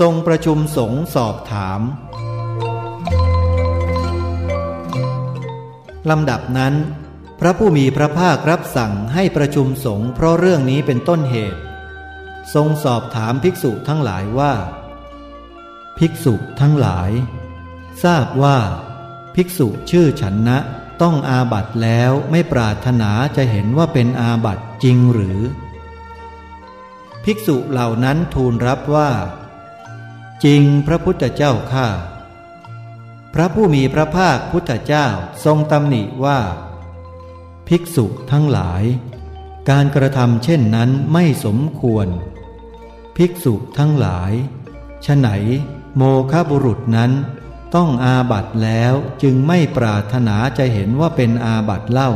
ทรงประชุมสงฆ์สอบถามลำดับนั้น พระผู้มีพระภาครับสั่งให้ประชุมสงฆ์เพราะเรื่องนี้เป็นต้นเหตุ ทรงสอบถามภิกษุทั้งหลายว่า ภิกษุทั้งหลาย ทราบว่า ภิกษุชื่อฉันนะต้องอาบัตแล้วไม่ปรารถนาจะเห็นว่าเป็นอาบัตจริงหรือ ภิกษุเหล่านั้นทูลรับว่า จริงพระพุทธเจ้าข้าพระผู้มีพระภาคพุทธเจ้าทรงตำหนิว่า ภิกษุทั้งหลาย การกระทำเช่นนั้นไม่สมควร ภิกษุทั้งหลายฉไหนโมคบุรุษนั้น ต้องอาบัตแล้วจึงไม่ปรารถนาจะเห็นว่าเป็นอาบัตเล่า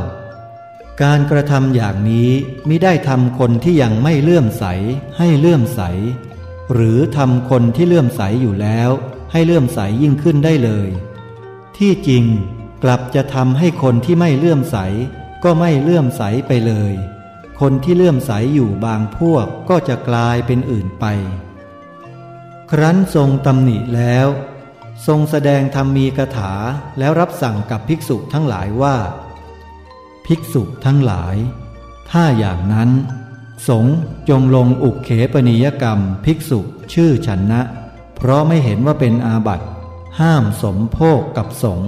การกระทำอย่างนี้ไม่ได้ทำคนที่ยังไม่เลื่อมใสให้เลื่อมใส หรือทำคนที่เลื่อมใสอยู่แล้ว ให้เลื่อมใสยิ่งขึ้นได้เลย ที่จริงกลับจะทำให้คนที่ไม่เลื่อมใส ก็ไม่เลื่อมใสไปเลย คนที่เลื่อมใสอยู่บางพวกก็จะกลายเป็นอื่นไป ครั้นทรงตำหนิแล้ว ทรงแสดงธรรมมีกถาแล้วรับสั่งกับภิกษุทั้งหลายว่า ภิกษุทั้งหลาย ถ้าอย่างนั้น สงจงลงอุกเขปนิยกรรมภิกษุชื่อฉันนะ เพราะไม่เห็นว่าเป็นอาบัติ ห้ามสมโภคกับสง